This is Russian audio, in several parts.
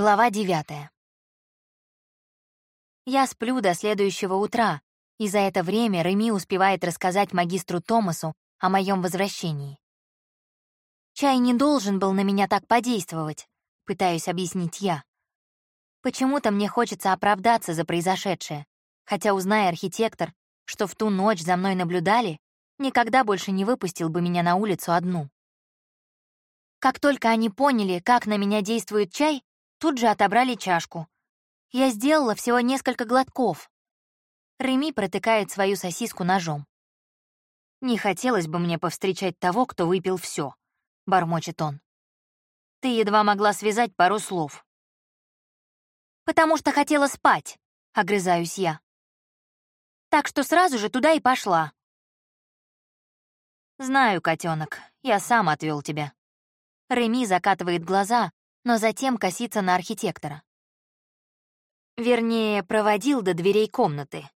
Глава девятая. Я сплю до следующего утра, и за это время Реми успевает рассказать магистру Томасу о моем возвращении. Чай не должен был на меня так подействовать, пытаюсь объяснить я. Почему-то мне хочется оправдаться за произошедшее, хотя, узная архитектор, что в ту ночь за мной наблюдали, никогда больше не выпустил бы меня на улицу одну. Как только они поняли, как на меня действует чай, тут же отобрали чашку. Я сделала всего несколько глотков. Реми протыкает свою сосиску ножом. «Не хотелось бы мне повстречать того, кто выпил все, бормочет он. «Ты едва могла связать пару слов». «Потому что хотела спать», — огрызаюсь я. «Так что сразу же туда и пошла». «Знаю, котенок, я сам отвел тебя». Реми закатывает глаза, но затем косится на архитектора. Вернее, проводил до дверей комнаты.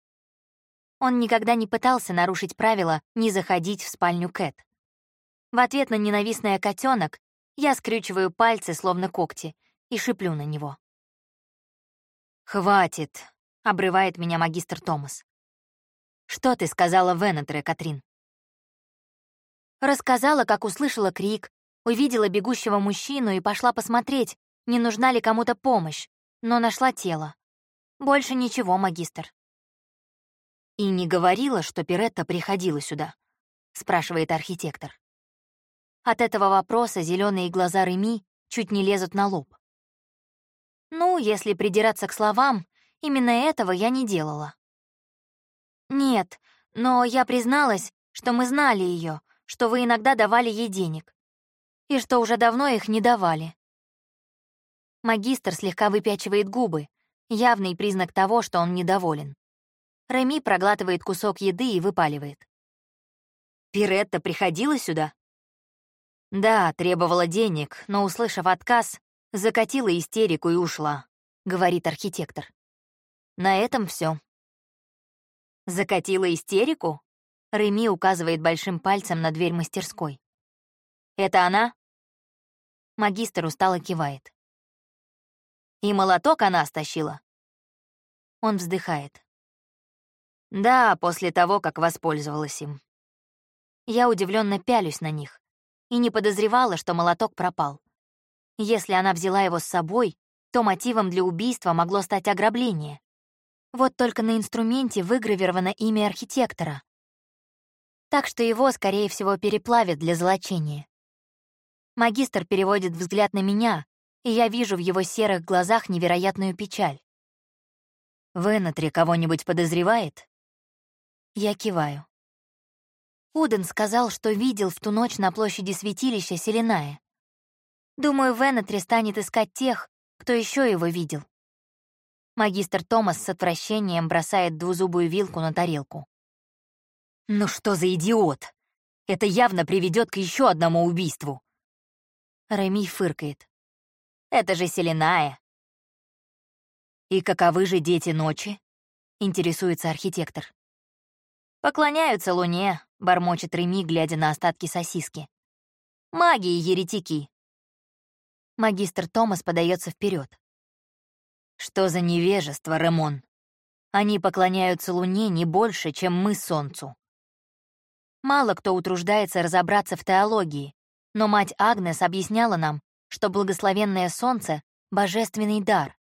Он никогда не пытался нарушить правила не заходить в спальню Кэт. В ответ на ненавистное котенок я скрючиваю пальцы, словно когти, и шиплю на него. «Хватит», — обрывает меня магистр Томас. «Что ты сказала Венетре, Катрин?» Рассказала, как услышала крик, Увидела бегущего мужчину и пошла посмотреть, не нужна ли кому-то помощь, но нашла тело. Больше ничего, магистр. «И не говорила, что Пиретта приходила сюда?» — спрашивает архитектор. От этого вопроса зеленые глаза Реми чуть не лезут на лоб. Ну, если придираться к словам, именно этого я не делала. Нет, но я призналась, что мы знали ее, что вы иногда давали ей денег и что уже давно их не давали. Магистр слегка выпячивает губы, явный признак того, что он недоволен. Реми проглатывает кусок еды и выпаливает. «Пиретта приходила сюда?» «Да, требовала денег, но, услышав отказ, закатила истерику и ушла», — говорит архитектор. На этом все. «Закатила истерику?» Реми указывает большим пальцем на дверь мастерской. «Это она?» Магистр устало кивает. «И молоток она стащила?» Он вздыхает. «Да, после того, как воспользовалась им». Я удивленно пялюсь на них и не подозревала, что молоток пропал. Если она взяла его с собой, то мотивом для убийства могло стать ограбление. Вот только на инструменте выгравировано имя архитектора. Так что его, скорее всего, переплавят для золочения. Магистр переводит взгляд на меня, и я вижу в его серых глазах невероятную печаль. «Венатри кого-нибудь подозревает?» Я киваю. Уден сказал, что видел в ту ночь на площади святилища Селиная. Думаю, Венатри станет искать тех, кто еще его видел. Магистр Томас с отвращением бросает двузубую вилку на тарелку. «Ну что за идиот? Это явно приведет к еще одному убийству. Реми фыркает. «Это же Селиная!» «И каковы же дети ночи?» — интересуется архитектор. «Поклоняются луне», — бормочет Реми, глядя на остатки сосиски. «Маги и еретики». Магистр Томас подается вперед. «Что за невежество, Ремон? Они поклоняются луне не больше, чем мы солнцу». Мало кто утруждается разобраться в теологии, но мать Агнес объясняла нам, что благословенное солнце — божественный дар.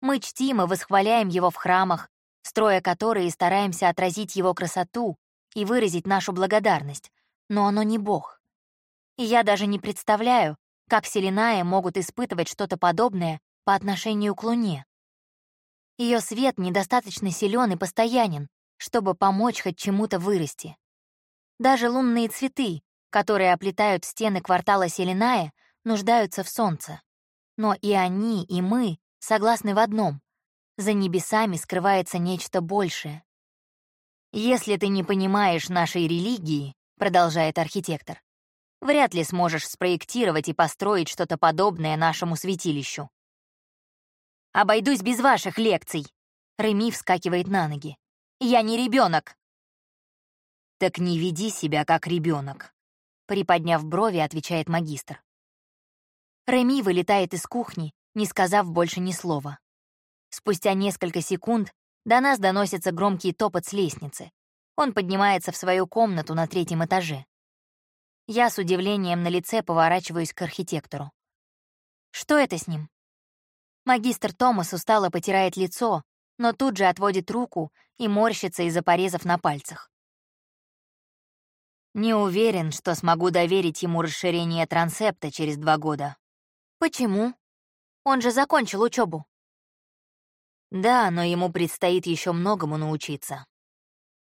Мы чтим и восхваляем его в храмах, строя которые стараемся отразить его красоту и выразить нашу благодарность, но оно не Бог. И я даже не представляю, как Селинаи могут испытывать что-то подобное по отношению к Луне. Ее свет недостаточно силен и постоянен, чтобы помочь хоть чему-то вырасти. Даже лунные цветы, которые оплетают стены квартала Селиная, нуждаются в солнце. Но и они, и мы согласны в одном — за небесами скрывается нечто большее. «Если ты не понимаешь нашей религии», — продолжает архитектор, «вряд ли сможешь спроектировать и построить что-то подобное нашему святилищу». «Обойдусь без ваших лекций», — Реми вскакивает на ноги. «Я не ребенок. «Так не веди себя как ребенок, Приподняв брови, отвечает магистр. Реми вылетает из кухни не сказав больше ни слова. Спустя несколько секунд до нас доносится громкий топот с лестницы. Он поднимается в свою комнату на третьем этаже. Я с удивлением на лице поворачиваюсь к архитектору. Что это с ним? Магистр Томас устало потирает лицо, но тут же отводит руку и морщится из-за порезов на пальцах. Не уверен, что смогу доверить ему расширение трансепта через два года. Почему? Он же закончил учебу. Да, но ему предстоит еще многому научиться.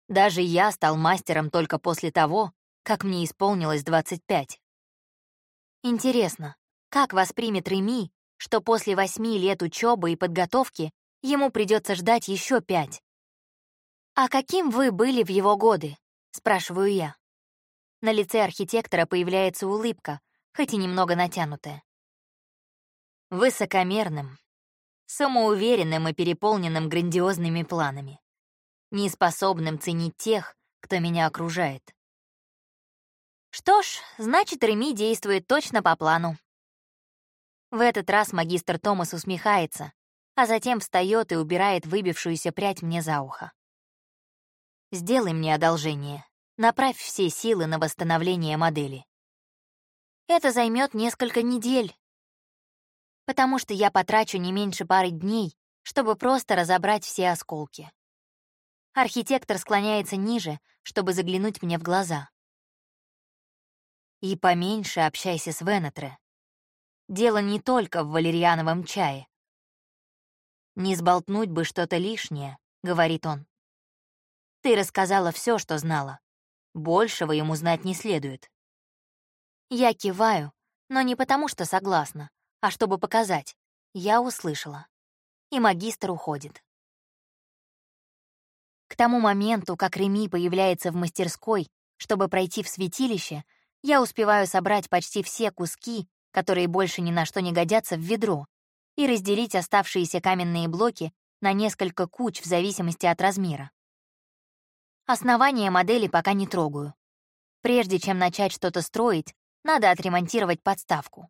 Даже я стал мастером только после того, как мне исполнилось 25. Интересно, как воспримет Реми, что после восьми лет учебы и подготовки ему придется ждать еще пять? «А каким вы были в его годы?» — спрашиваю я. На лице архитектора появляется улыбка, хоть и немного натянутая. Высокомерным, самоуверенным и переполненным грандиозными планами, неспособным ценить тех, кто меня окружает. Что ж, значит, Реми действует точно по плану. В этот раз магистр Томас усмехается, а затем встает и убирает выбившуюся прядь мне за ухо. «Сделай мне одолжение. Направь все силы на восстановление модели. Это займет несколько недель, потому что я потрачу не меньше пары дней, чтобы просто разобрать все осколки. Архитектор склоняется ниже, чтобы заглянуть мне в глаза. И поменьше общайся с Венетре. Дело не только в валерьяновом чае. «Не сболтнуть бы что-то лишнее», — говорит он. «Ты рассказала все, что знала. Большего ему знать не следует». Я киваю, но не потому, что согласна, а чтобы показать. Я услышала. И магистр уходит. К тому моменту, как Реми появляется в мастерской, чтобы пройти в святилище, я успеваю собрать почти все куски, которые больше ни на что не годятся, в ведро и разделить оставшиеся каменные блоки на несколько куч в зависимости от размера. Основание модели пока не трогаю. Прежде чем начать что-то строить, надо отремонтировать подставку.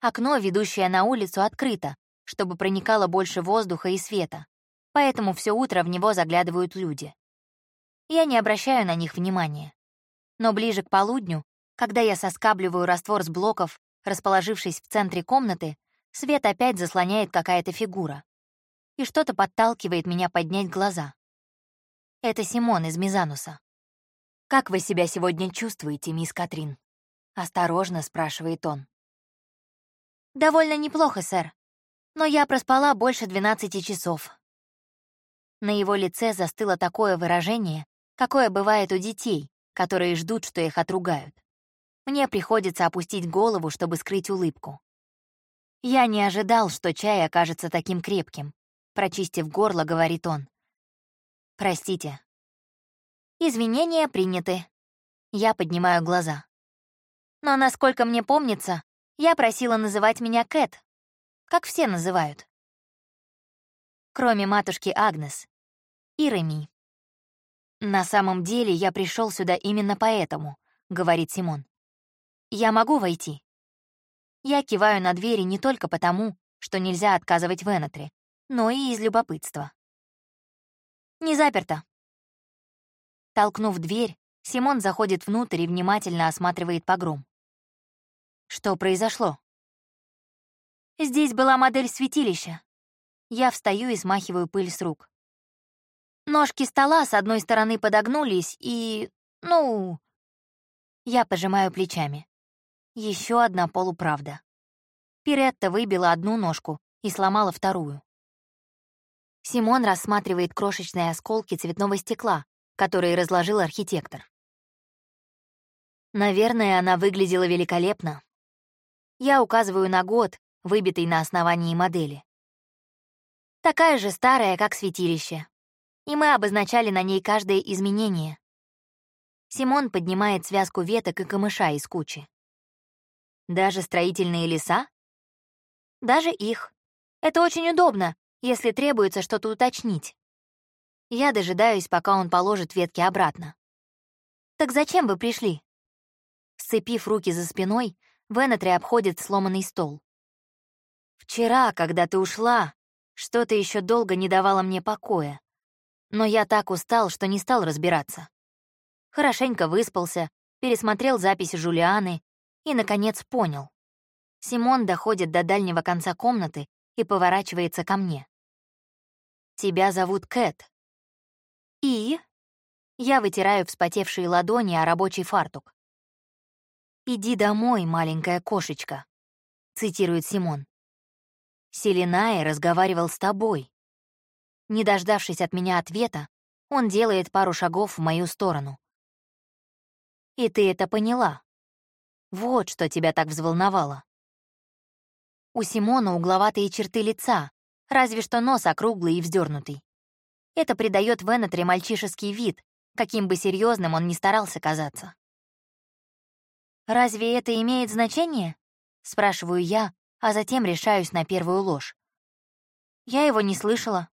Окно, ведущее на улицу, открыто, чтобы проникало больше воздуха и света, поэтому все утро в него заглядывают люди. Я не обращаю на них внимания. Но ближе к полудню, когда я соскабливаю раствор с блоков, расположившись в центре комнаты, свет опять заслоняет какая-то фигура. И что-то подталкивает меня поднять глаза. Это Симон из Мизануса. «Как вы себя сегодня чувствуете, мисс Катрин?» — осторожно спрашивает он. «Довольно неплохо, сэр. Но я проспала больше 12 часов». На его лице застыло такое выражение, какое бывает у детей, которые ждут, что их отругают. Мне приходится опустить голову, чтобы скрыть улыбку. Я не ожидал, что чай окажется таким крепким. Прочистив горло, говорит он. Простите. Извинения приняты. Я поднимаю глаза. Но, насколько мне помнится, я просила называть меня Кэт, как все называют. Кроме матушки Агнес и Реми. «На самом деле я пришел сюда именно поэтому», — говорит Симон. «Я могу войти?» Я киваю на двери не только потому, что нельзя отказывать Венетре, но и из любопытства. «Не заперто». Толкнув дверь, Симон заходит внутрь и внимательно осматривает погром. Что произошло? Здесь была модель святилища. Я встаю и смахиваю пыль с рук. Ножки стола с одной стороны подогнулись и... ну... Я пожимаю плечами. Еще одна полуправда. Пиретта выбила одну ножку и сломала вторую. Симон рассматривает крошечные осколки цветного стекла, которые разложил архитектор. Наверное, она выглядела великолепно, я указываю на год, выбитый на основании модели. Такая же старая, как святилище. И мы обозначали на ней каждое изменение. Симон поднимает связку веток и камыша из кучи. Даже строительные леса? Даже их. Это очень удобно, если требуется что-то уточнить. Я дожидаюсь, пока он положит ветки обратно. «Так зачем вы пришли?» Сцепив руки за спиной, Венетри обходит сломанный стол. Вчера, когда ты ушла, что-то еще долго не давало мне покоя. Но я так устал, что не стал разбираться. Хорошенько выспался, пересмотрел записи Жулианы и, наконец, понял. Симон доходит до дальнего конца комнаты и поворачивается ко мне. «Тебя зовут Кэт». «И?» Я вытираю вспотевшие ладони о рабочий фартук. «Иди домой, маленькая кошечка», — цитирует Симон. «Селиная разговаривал с тобой». Не дождавшись от меня ответа, он делает пару шагов в мою сторону. «И ты это поняла. Вот что тебя так взволновало». У Симона угловатые черты лица, разве что нос округлый и вздернутый. Это придает Венетре мальчишеский вид, каким бы серьезным он ни старался казаться. «Разве это имеет значение?» — спрашиваю я, а затем решаюсь на первую ложь. Я его не слышала.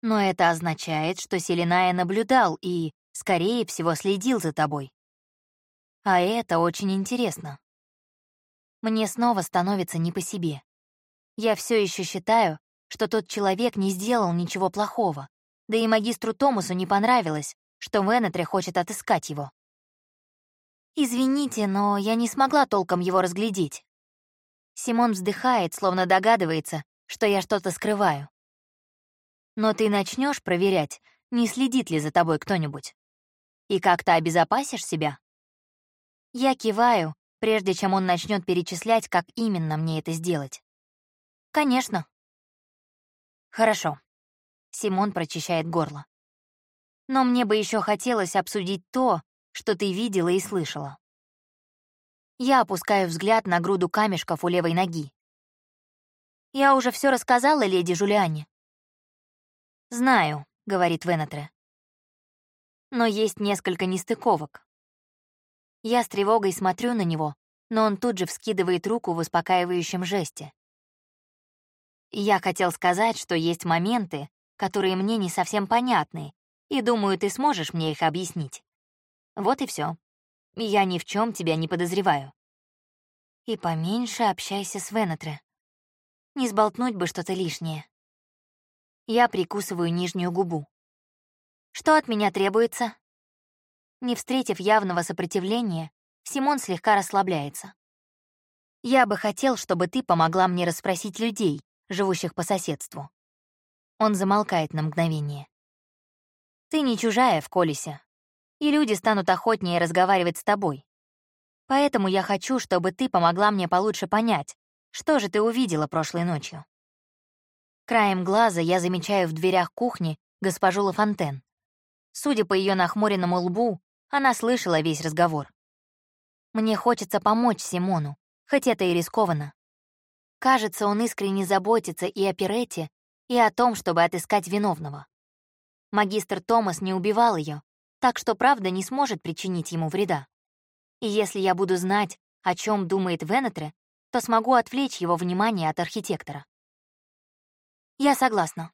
Но это означает, что Селиная наблюдал и, скорее всего, следил за тобой. А это очень интересно. Мне снова становится не по себе. Я все еще считаю, что тот человек не сделал ничего плохого, да и магистру Томасу не понравилось, что Венетре хочет отыскать его. «Извините, но я не смогла толком его разглядеть». Симон вздыхает, словно догадывается, что я что-то скрываю. «Но ты начнешь проверять, не следит ли за тобой кто-нибудь. И как-то обезопасишь себя?» Я киваю, прежде чем он начнет перечислять, как именно мне это сделать. «Конечно». «Хорошо». Симон прочищает горло. «Но мне бы еще хотелось обсудить то, что ты видела и слышала». Я опускаю взгляд на груду камешков у левой ноги. «Я уже все рассказала леди Жулиане». «Знаю», — говорит Венетре. «Но есть несколько нестыковок. Я с тревогой смотрю на него, но он тут же вскидывает руку в успокаивающем жесте. Я хотел сказать, что есть моменты, которые мне не совсем понятны, и думаю, ты сможешь мне их объяснить. Вот и все. Я ни в чем тебя не подозреваю. И поменьше общайся с Венетре. Не сболтнуть бы что-то лишнее. Я прикусываю нижнюю губу. Что от меня требуется? Не встретив явного сопротивления, Симон слегка расслабляется. «Я бы хотел, чтобы ты помогла мне расспросить людей, живущих по соседству». Он замолкает на мгновение. «Ты не чужая в Колесе, и люди станут охотнее разговаривать с тобой. Поэтому я хочу, чтобы ты помогла мне получше понять, что же ты увидела прошлой ночью». Краем глаза я замечаю в дверях кухни госпожу Лафонтен. Судя по ее нахмуренному лбу, она слышала весь разговор. Мне хочется помочь Симону, хоть это и рискованно. Кажется, он искренне заботится и о Пирете, и о том, чтобы отыскать виновного. Магистр Томас не убивал ее, так что правда не сможет причинить ему вреда. И если я буду знать, о чем думает Венетре, то смогу отвлечь его внимание от архитектора. Я согласна.